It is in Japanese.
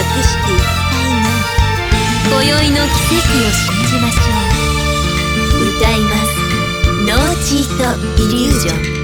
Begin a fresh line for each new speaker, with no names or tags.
楽していきたいな今宵の奇跡を信じましょう。歌います。ノーチートイリュージョン。